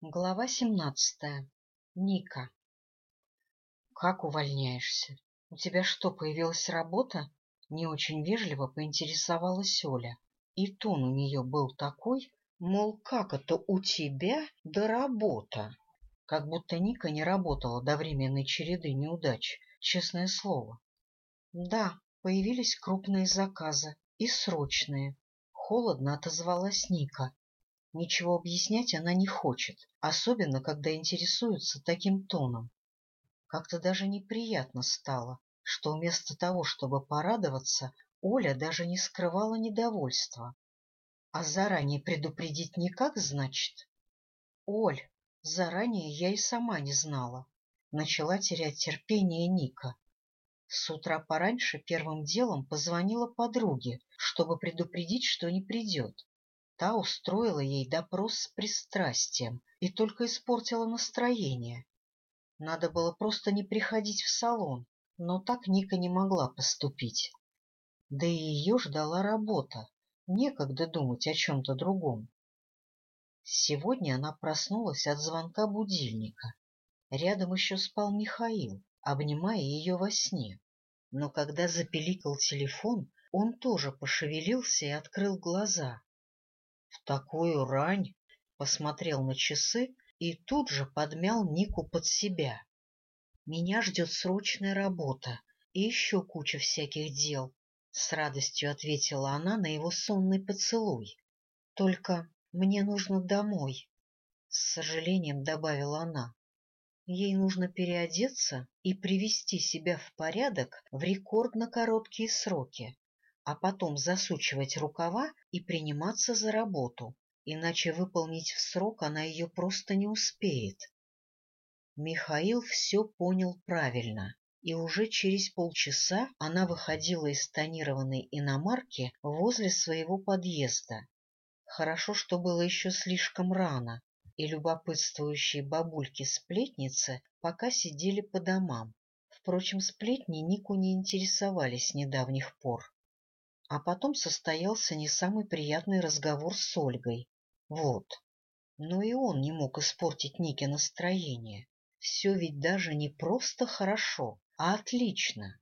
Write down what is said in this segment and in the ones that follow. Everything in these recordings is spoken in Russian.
Глава 17. Ника. Как увольняешься? У тебя что, появилась работа? Не очень вежливо поинтересовалась Оля. И тон у нее был такой, мол, как это у тебя до да работа? Как будто Ника не работала до временной череды неудач, честное слово. Да, появились крупные заказы и срочные. Холодно отозвалась Ника Ничего объяснять она не хочет, особенно когда интересуется таким тоном. Как-то даже неприятно стало, что вместо того, чтобы порадоваться, Оля даже не скрывала недовольства. А заранее предупредить никак, значит? Оль, заранее я и сама не знала. Начала терять терпение Ника. С утра пораньше первым делом позвонила подруге, чтобы предупредить, что не придет. Та устроила ей допрос с пристрастием и только испортила настроение. Надо было просто не приходить в салон, но так Ника не могла поступить. Да и ее ждала работа, некогда думать о чем-то другом. Сегодня она проснулась от звонка будильника. Рядом еще спал Михаил, обнимая ее во сне. Но когда запеликал телефон, он тоже пошевелился и открыл глаза. В такую рань посмотрел на часы и тут же подмял Нику под себя. «Меня ждет срочная работа и еще куча всяких дел», — с радостью ответила она на его сонный поцелуй. «Только мне нужно домой», — с сожалением добавила она. Ей нужно переодеться и привести себя в порядок в рекордно короткие сроки а потом засучивать рукава и приниматься за работу, иначе выполнить в срок она ее просто не успеет. Михаил все понял правильно, и уже через полчаса она выходила из тонированной иномарки возле своего подъезда. Хорошо, что было еще слишком рано, и любопытствующие бабульки-сплетницы пока сидели по домам. Впрочем, сплетни Нику не интересовались с недавних пор. А потом состоялся не самый приятный разговор с Ольгой. Вот. Но и он не мог испортить Нике настроение. Все ведь даже не просто хорошо, а отлично.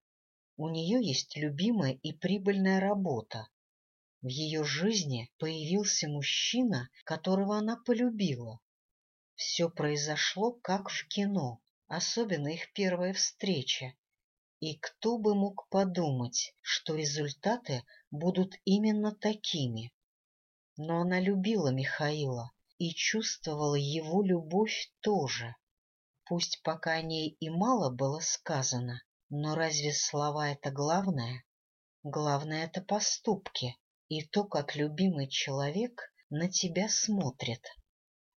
У нее есть любимая и прибыльная работа. В ее жизни появился мужчина, которого она полюбила. Все произошло как в кино, особенно их первая встреча, и кто бы мог подумать, что результаты будут именно такими? Но она любила Михаила и чувствовала его любовь тоже. Пусть пока о ней и мало было сказано, но разве слова — это главное? Главное — это поступки и то, как любимый человек на тебя смотрит.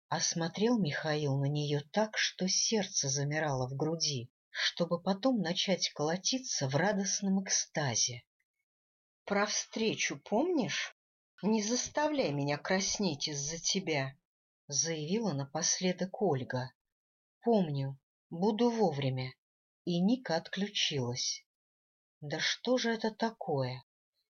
А смотрел Михаил на нее так, что сердце замирало в груди чтобы потом начать колотиться в радостном экстазе. «Про встречу помнишь? Не заставляй меня краснеть из-за тебя», — заявила напоследок Ольга. «Помню, буду вовремя». И Ника отключилась. «Да что же это такое?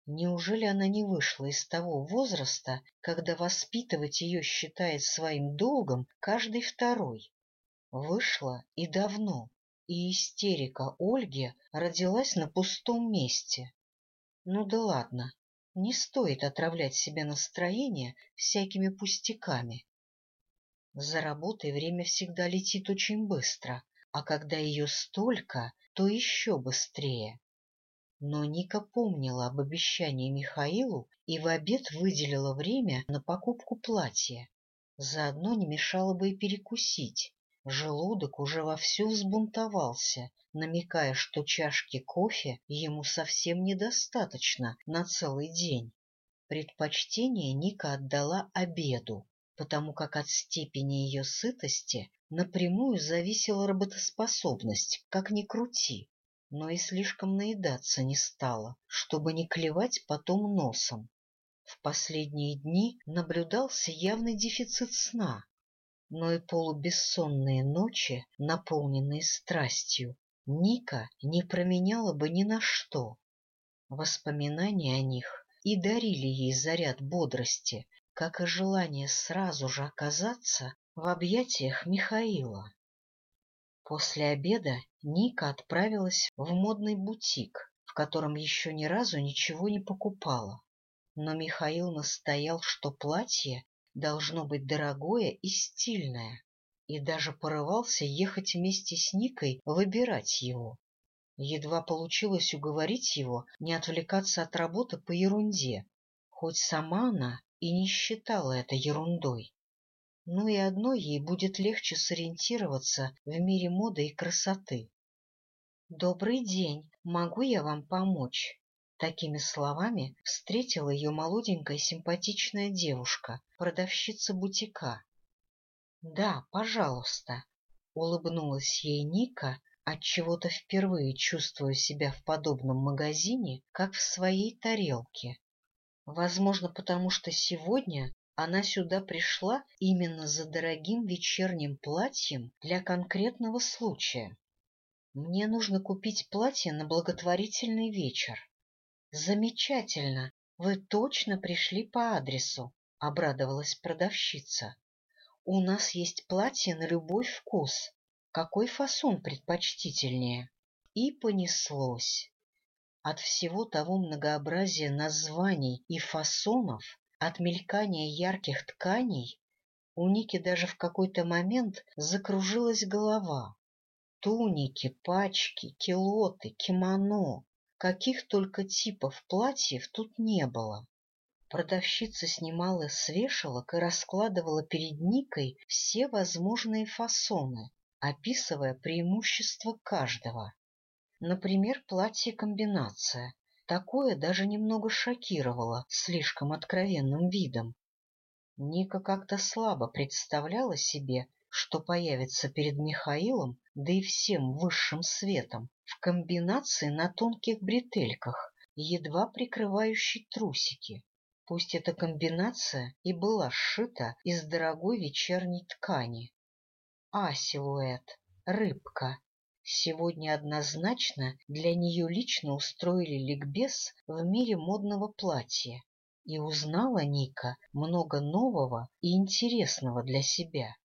Неужели она не вышла из того возраста, когда воспитывать ее считает своим долгом каждый второй? Вышла и давно и истерика Ольги родилась на пустом месте. Ну да ладно, не стоит отравлять себе настроение всякими пустяками. За работой время всегда летит очень быстро, а когда ее столько, то еще быстрее. Но Ника помнила об обещании Михаилу и в обед выделила время на покупку платья. Заодно не мешало бы и перекусить. Желудок уже вовсю взбунтовался, намекая, что чашки кофе ему совсем недостаточно на целый день. Предпочтение Ника отдала обеду, потому как от степени ее сытости напрямую зависела работоспособность, как ни крути, но и слишком наедаться не стала, чтобы не клевать потом носом. В последние дни наблюдался явный дефицит сна, но и полубессонные ночи, наполненные страстью, Ника не променяла бы ни на что. Воспоминания о них и дарили ей заряд бодрости, как и желание сразу же оказаться в объятиях Михаила. После обеда Ника отправилась в модный бутик, в котором еще ни разу ничего не покупала. Но Михаил настоял, что платье должно быть дорогое и стильное, и даже порывался ехать вместе с Никой выбирать его. Едва получилось уговорить его не отвлекаться от работы по ерунде, хоть сама она и не считала это ерундой. Но и одно ей будет легче сориентироваться в мире моды и красоты. — Добрый день, могу я вам помочь? Такими словами встретила ее молоденькая симпатичная девушка, продавщица бутика. — Да, пожалуйста, — улыбнулась ей Ника, отчего-то впервые чувствуя себя в подобном магазине, как в своей тарелке. Возможно, потому что сегодня она сюда пришла именно за дорогим вечерним платьем для конкретного случая. Мне нужно купить платье на благотворительный вечер. «Замечательно! Вы точно пришли по адресу!» — обрадовалась продавщица. «У нас есть платье на любой вкус. Какой фасон предпочтительнее?» И понеслось. От всего того многообразия названий и фасонов, от мелькания ярких тканей, у Ники даже в какой-то момент закружилась голова. Туники, пачки, килоты, кимоно, Каких только типов платьев тут не было. Продавщица снимала с вешалок и раскладывала перед Никой все возможные фасоны, описывая преимущества каждого. Например, платье-комбинация. Такое даже немного шокировало слишком откровенным видом. Ника как-то слабо представляла себе, что появится перед Михаилом, да и всем высшим светом, в комбинации на тонких бретельках, едва прикрывающей трусики. Пусть эта комбинация и была сшита из дорогой вечерней ткани. А силуэт, рыбка. Сегодня однозначно для нее лично устроили ликбез в мире модного платья. И узнала Ника много нового и интересного для себя.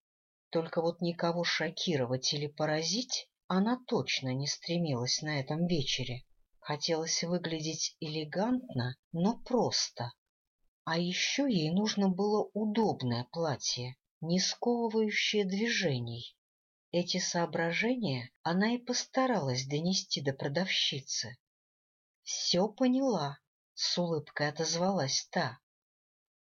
Только вот никого шокировать или поразить она точно не стремилась на этом вечере. Хотелось выглядеть элегантно, но просто. А еще ей нужно было удобное платье, не сковывающее движений. Эти соображения она и постаралась донести до продавщицы. — Все поняла, — с улыбкой отозвалась та.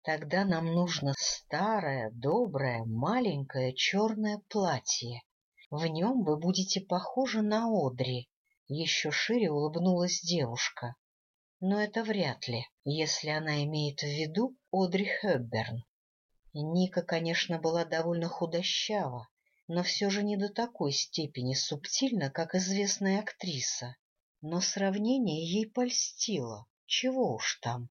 Тогда нам нужно старое, доброе, маленькое черное платье. В нем вы будете похожи на Одри. Еще шире улыбнулась девушка. Но это вряд ли, если она имеет в виду Одри Хэбберн. Ника, конечно, была довольно худощава, но все же не до такой степени субтильна, как известная актриса. Но сравнение ей польстило, чего уж там.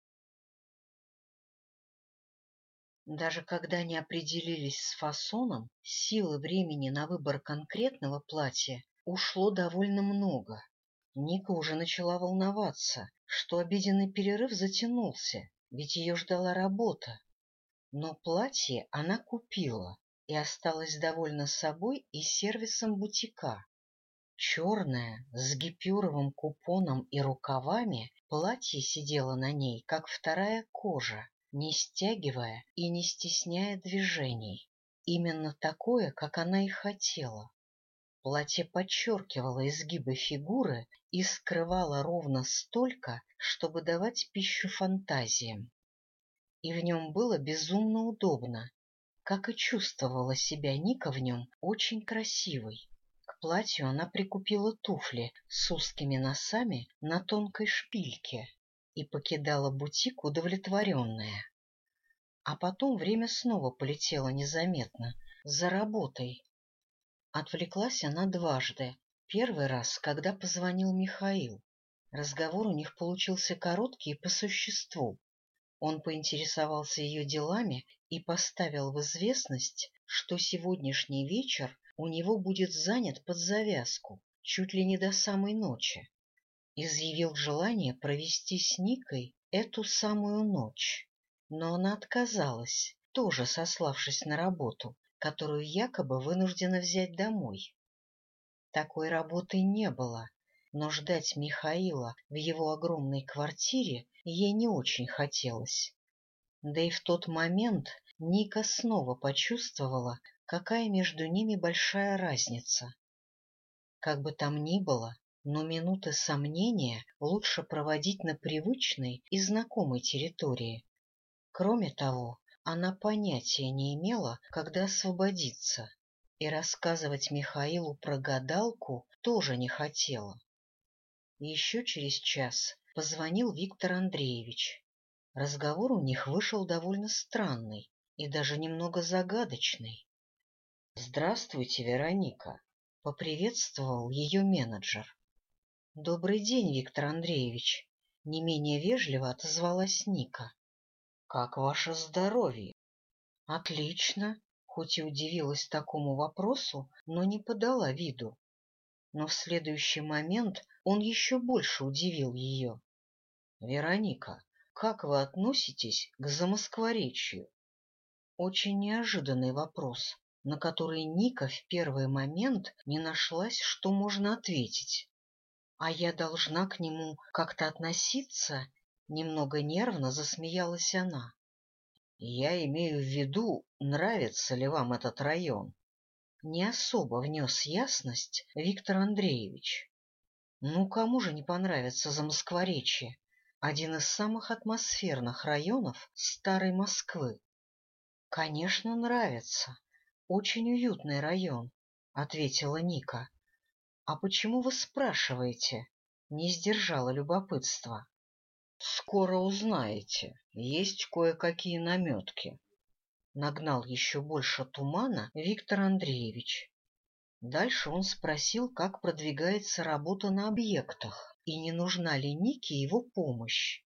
Даже когда не определились с фасоном, силы времени на выбор конкретного платья ушло довольно много. Ника уже начала волноваться, что обеденный перерыв затянулся, ведь ее ждала работа. Но платье она купила и осталась довольна собой и сервисом бутика. Черное, с гипюровым купоном и рукавами, платье сидело на ней, как вторая кожа не стягивая и не стесняя движений. Именно такое, как она и хотела. Платье подчеркивало изгибы фигуры и скрывало ровно столько, чтобы давать пищу фантазиям. И в нем было безумно удобно, как и чувствовала себя Ника в нем, очень красивой. К платью она прикупила туфли с узкими носами на тонкой шпильке и покидала бутик удовлетворенная. А потом время снова полетело незаметно, за работой. Отвлеклась она дважды. Первый раз, когда позвонил Михаил. Разговор у них получился короткий и по существу. Он поинтересовался ее делами и поставил в известность, что сегодняшний вечер у него будет занят под завязку, чуть ли не до самой ночи изъявил желание провести с Никой эту самую ночь, но она отказалась, тоже сославшись на работу, которую якобы вынуждена взять домой. Такой работы не было, но ждать Михаила в его огромной квартире ей не очень хотелось. Да и в тот момент Ника снова почувствовала, какая между ними большая разница. Как бы там ни было, но минуты сомнения лучше проводить на привычной и знакомой территории. Кроме того, она понятия не имела, когда освободиться, и рассказывать Михаилу про гадалку тоже не хотела. Еще через час позвонил Виктор Андреевич. Разговор у них вышел довольно странный и даже немного загадочный. — Здравствуйте, Вероника! — поприветствовал ее менеджер. Добрый день, Виктор Андреевич. Не менее вежливо отозвалась Ника. Как ваше здоровье? Отлично, хоть и удивилась такому вопросу, но не подала виду. Но в следующий момент он еще больше удивил ее. Вероника, как вы относитесь к Замоскворечью? Очень неожиданный вопрос, на который Ника в первый момент не нашлась, что можно ответить а я должна к нему как-то относиться? Немного нервно засмеялась она. Я имею в виду, нравится ли вам этот район. Не особо внес ясность Виктор Андреевич. Ну, кому же не понравится замоскворечье? Один из самых атмосферных районов старой Москвы. Конечно, нравится. Очень уютный район, — ответила Ника. — А почему вы спрашиваете? — не сдержала любопытство. — Скоро узнаете. Есть кое-какие наметки. Нагнал еще больше тумана Виктор Андреевич. Дальше он спросил, как продвигается работа на объектах и не нужна ли Нике его помощь.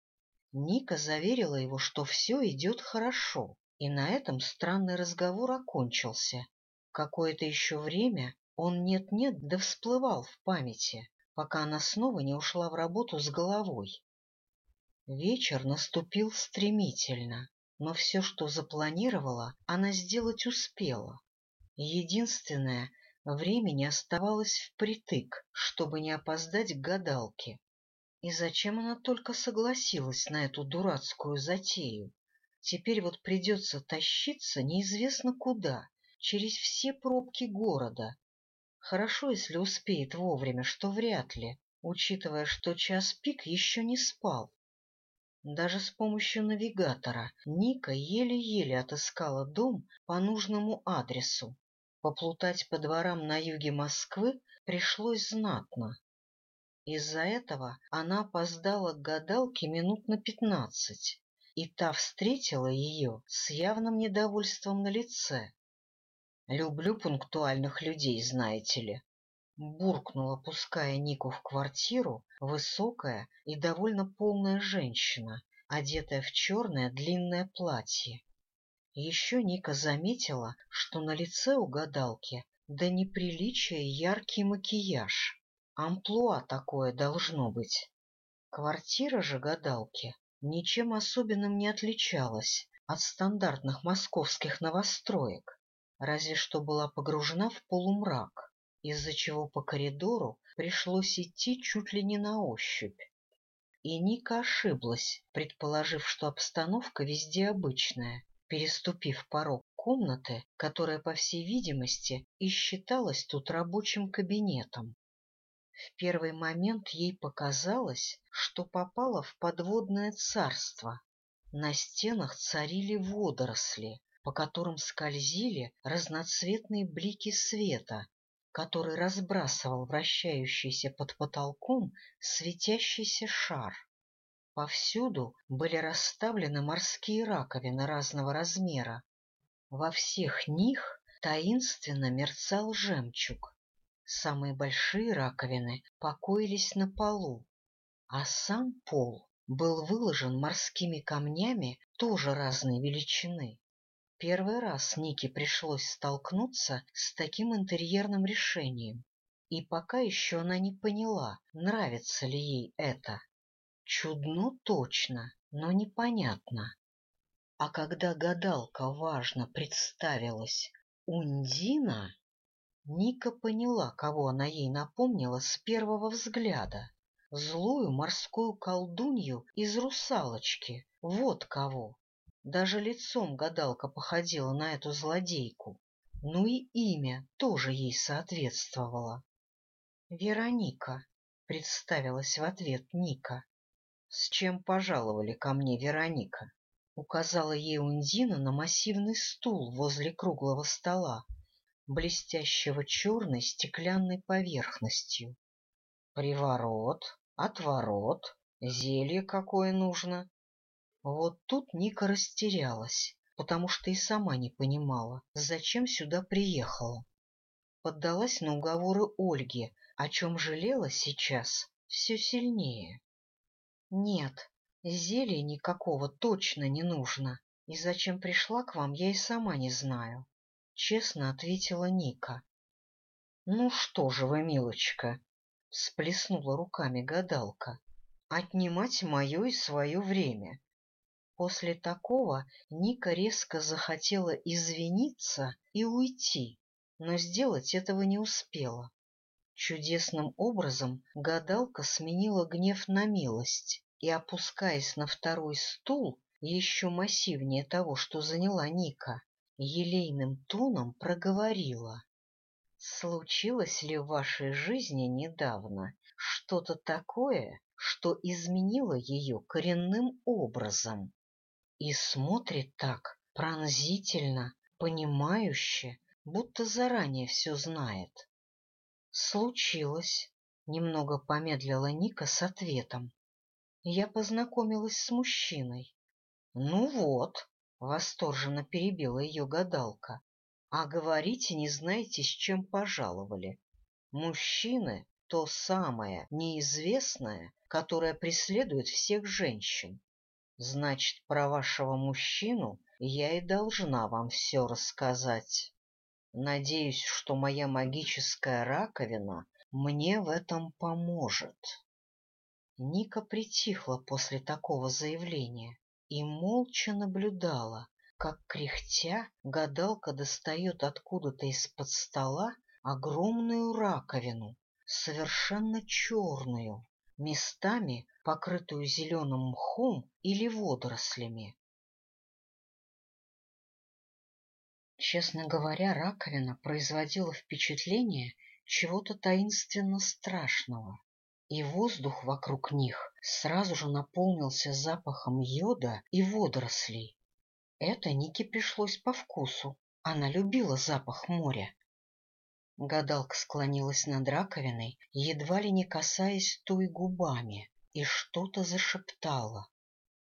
Ника заверила его, что все идет хорошо, и на этом странный разговор окончился. Какое-то еще время он нет-нет да всплывал в памяти, пока она снова не ушла в работу с головой. Вечер наступил стремительно, но все, что запланировала, она сделать успела. Единственное, времени оставалось впритык, чтобы не опоздать к гадалке. И зачем она только согласилась на эту дурацкую затею? Теперь вот придется тащиться неизвестно куда, через все пробки города, Хорошо, если успеет вовремя, что вряд ли, учитывая, что час пик еще не спал. Даже с помощью навигатора Ника еле-еле отыскала дом по нужному адресу. Поплутать по дворам на юге Москвы пришлось знатно. Из-за этого она опоздала к гадалке минут на пятнадцать, и та встретила ее с явным недовольством на лице. Люблю пунктуальных людей, знаете ли. Буркнула, пуская Нику в квартиру, высокая и довольно полная женщина, одетая в черное длинное платье. Еще Ника заметила, что на лице у гадалки до да неприличия яркий макияж. Амплуа такое должно быть. Квартира же гадалки ничем особенным не отличалась от стандартных московских новостроек разве что была погружена в полумрак, из-за чего по коридору пришлось идти чуть ли не на ощупь. И Ника ошиблась, предположив, что обстановка везде обычная, переступив порог комнаты, которая, по всей видимости, и считалась тут рабочим кабинетом. В первый момент ей показалось, что попала в подводное царство. На стенах царили водоросли, по которым скользили разноцветные блики света, который разбрасывал вращающийся под потолком светящийся шар. Повсюду были расставлены морские раковины разного размера. Во всех них таинственно мерцал жемчуг. Самые большие раковины покоились на полу, а сам пол был выложен морскими камнями тоже разной величины. Первый раз Нике пришлось столкнуться с таким интерьерным решением, и пока еще она не поняла, нравится ли ей это. Чудно точно, но непонятно. А когда гадалка важно представилась Ундина, Ника поняла, кого она ей напомнила с первого взгляда. Злую морскую колдунью из «Русалочки». Вот кого. Даже лицом гадалка походила на эту злодейку. Ну и имя тоже ей соответствовало. «Вероника», — представилась в ответ Ника. «С чем пожаловали ко мне Вероника?» Указала ей Унзина на массивный стул возле круглого стола, блестящего черной стеклянной поверхностью. «Приворот, отворот, зелье какое нужно, вот тут Ника растерялась, потому что и сама не понимала, зачем сюда приехала. Поддалась на уговоры Ольги, о чем жалела сейчас все сильнее. «Нет, зелья никакого точно не нужно, и зачем пришла к вам, я и сама не знаю», — честно ответила Ника. «Ну что же вы, милочка!» — всплеснула руками гадалка. «Отнимать мое и свое время. После такого Ника резко захотела извиниться и уйти, но сделать этого не успела. Чудесным образом гадалка сменила гнев на милость и, опускаясь на второй стул, еще массивнее того, что заняла Ника, елейным тоном проговорила. «Случилось ли в вашей жизни недавно что-то такое, что изменило ее коренным образом?» и смотрит так пронзительно, понимающе, будто заранее все знает. Случилось, немного помедлила Ника с ответом. Я познакомилась с мужчиной. Ну вот, восторженно перебила ее гадалка. А говорите, не знаете, с чем пожаловали. Мужчины — то самое неизвестное, которое преследует всех женщин. Значит, про вашего мужчину я и должна вам все рассказать. Надеюсь, что моя магическая раковина мне в этом поможет. Ника притихла после такого заявления и молча наблюдала, как, кряхтя, гадалка достает откуда-то из-под стола огромную раковину, совершенно черную, местами покрытую зеленым мхом или водорослями. Честно говоря, раковина производила впечатление чего-то таинственно страшного, и воздух вокруг них сразу же наполнился запахом йода и водорослей. Это Нике пришлось по вкусу, она любила запах моря. Гадалка склонилась над раковиной, едва ли не касаясь той губами, и что-то зашептала.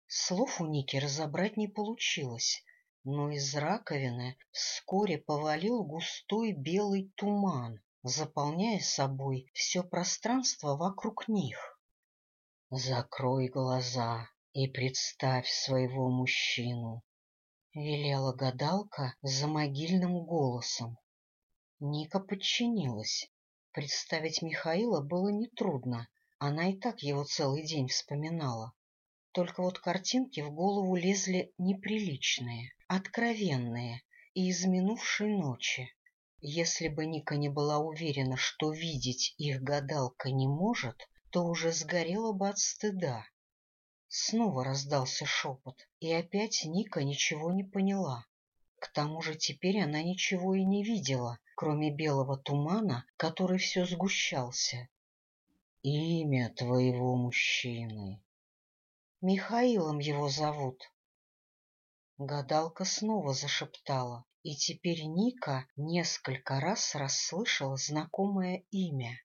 Слов у Ники разобрать не получилось, но из раковины вскоре повалил густой белый туман, заполняя собой все пространство вокруг них. «Закрой глаза и представь своего мужчину», — велела гадалка за могильным голосом. Ника подчинилась. Представить Михаила было нетрудно, она и так его целый день вспоминала. Только вот картинки в голову лезли неприличные, откровенные и из минувшей ночи. Если бы Ника не была уверена, что видеть их гадалка не может, то уже сгорела бы от стыда. Снова раздался шепот, и опять Ника ничего не поняла. К тому же теперь она ничего и не видела, кроме белого тумана, который все сгущался. «Имя твоего мужчины». «Михаилом его зовут». Гадалка снова зашептала, и теперь Ника несколько раз расслышала знакомое имя.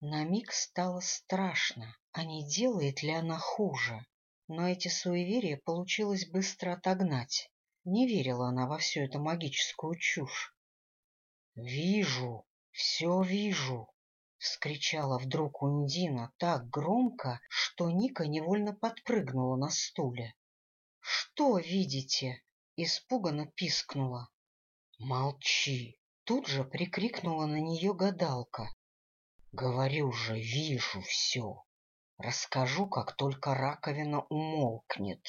На миг стало страшно, а не делает ли она хуже. Но эти суеверия получилось быстро отогнать. Не верила она во всю эту магическую чушь. «Вижу, все вижу!» — вскричала вдруг Ундина так громко, что Ника невольно подпрыгнула на стуле. «Что видите?» — испуганно пискнула. «Молчи!» — тут же прикрикнула на нее гадалка. «Говорю же, вижу все!» Расскажу, как только раковина умолкнет.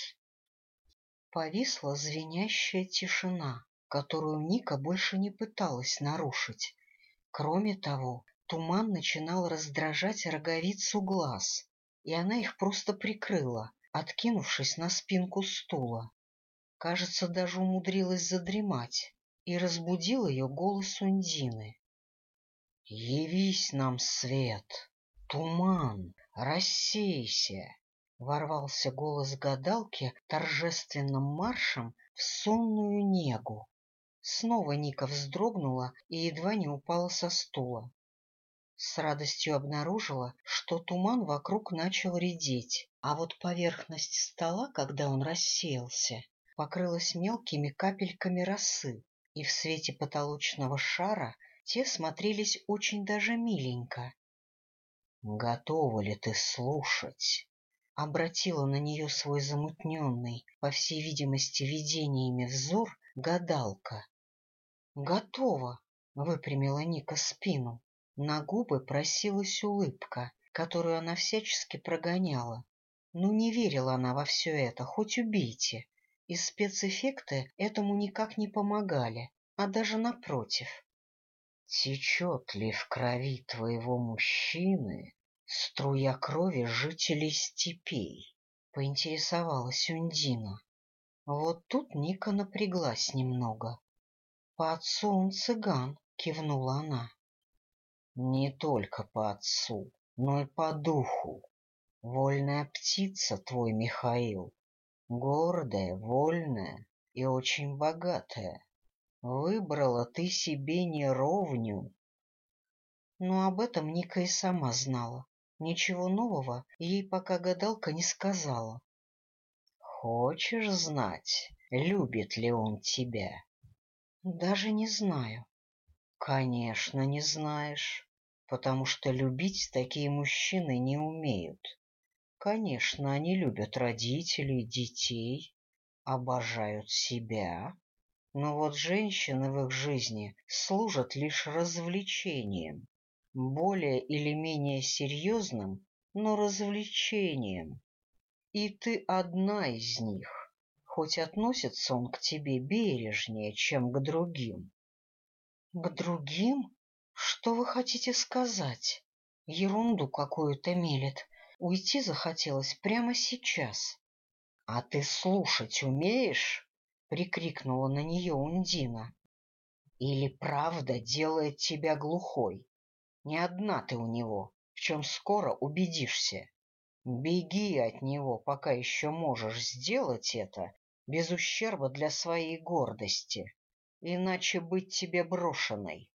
Повисла звенящая тишина которую Ника больше не пыталась нарушить. Кроме того, туман начинал раздражать роговицу глаз, и она их просто прикрыла, откинувшись на спинку стула. Кажется, даже умудрилась задремать, и разбудил ее голос Ундины. — Явись нам, свет! Туман! Рассейся! — ворвался голос гадалки торжественным маршем в сонную негу. Снова Ника вздрогнула и едва не упала со стула. С радостью обнаружила, что туман вокруг начал редеть, а вот поверхность стола, когда он рассеялся, покрылась мелкими капельками росы, и в свете потолочного шара те смотрелись очень даже миленько. — Готова ли ты слушать? — обратила на нее свой замутненный, по всей видимости, видениями взор гадалка. «Готово!» — выпрямила Ника спину. На губы просилась улыбка, которую она всячески прогоняла. Ну, не верила она во все это, хоть убейте. И спецэффекты этому никак не помогали, а даже напротив. Течет ли в крови твоего мужчины струя крови жителей степей? — поинтересовалась Ундина. Вот тут Ника напряглась немного. «По отцу он цыган», — кивнула она. «Не только по отцу, но и по духу. Вольная птица твой Михаил, гордая, вольная и очень богатая. Выбрала ты себе неровню». Но об этом Ника и сама знала. Ничего нового ей пока гадалка не сказала. «Хочешь знать, любит ли он тебя?» Даже не знаю. Конечно, не знаешь, потому что любить такие мужчины не умеют. Конечно, они любят родителей, детей, обожают себя. Но вот женщины в их жизни служат лишь развлечением, более или менее серьезным, но развлечением. И ты одна из них хоть относится он к тебе бережнее, чем к другим. — К другим? Что вы хотите сказать? Ерунду какую-то мелет. Уйти захотелось прямо сейчас. — А ты слушать умеешь? — прикрикнула на нее Ундина. — Или правда делает тебя глухой? Не одна ты у него, в чем скоро убедишься. Беги от него, пока еще можешь сделать это, без ущерба для своей гордости, иначе быть тебе брошенной.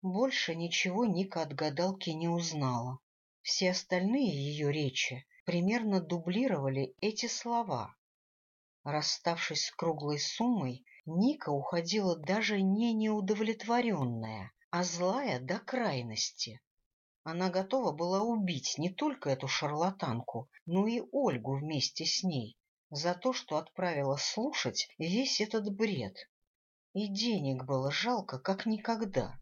Больше ничего Ника от гадалки не узнала. Все остальные ее речи примерно дублировали эти слова. Расставшись с круглой суммой, Ника уходила даже не неудовлетворенная, а злая до крайности. Она готова была убить не только эту шарлатанку, но и Ольгу вместе с ней, за то, что отправила слушать весь этот бред. И денег было жалко, как никогда.